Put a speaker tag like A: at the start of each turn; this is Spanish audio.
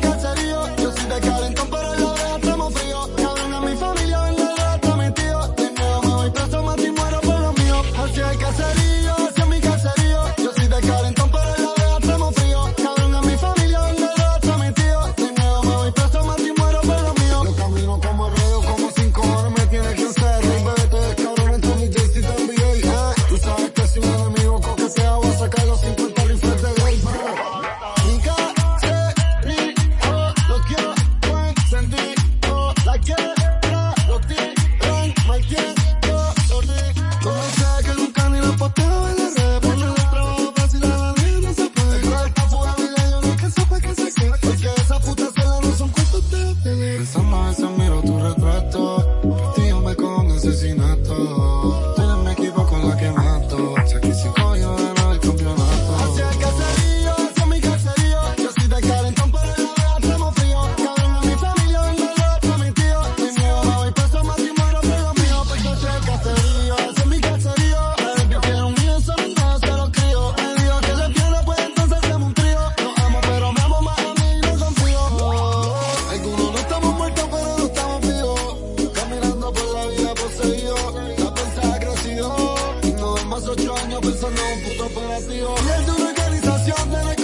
A: caserío, yo soy de calentón para el 18 años pensando en un puto operativo. Y es de una organización de la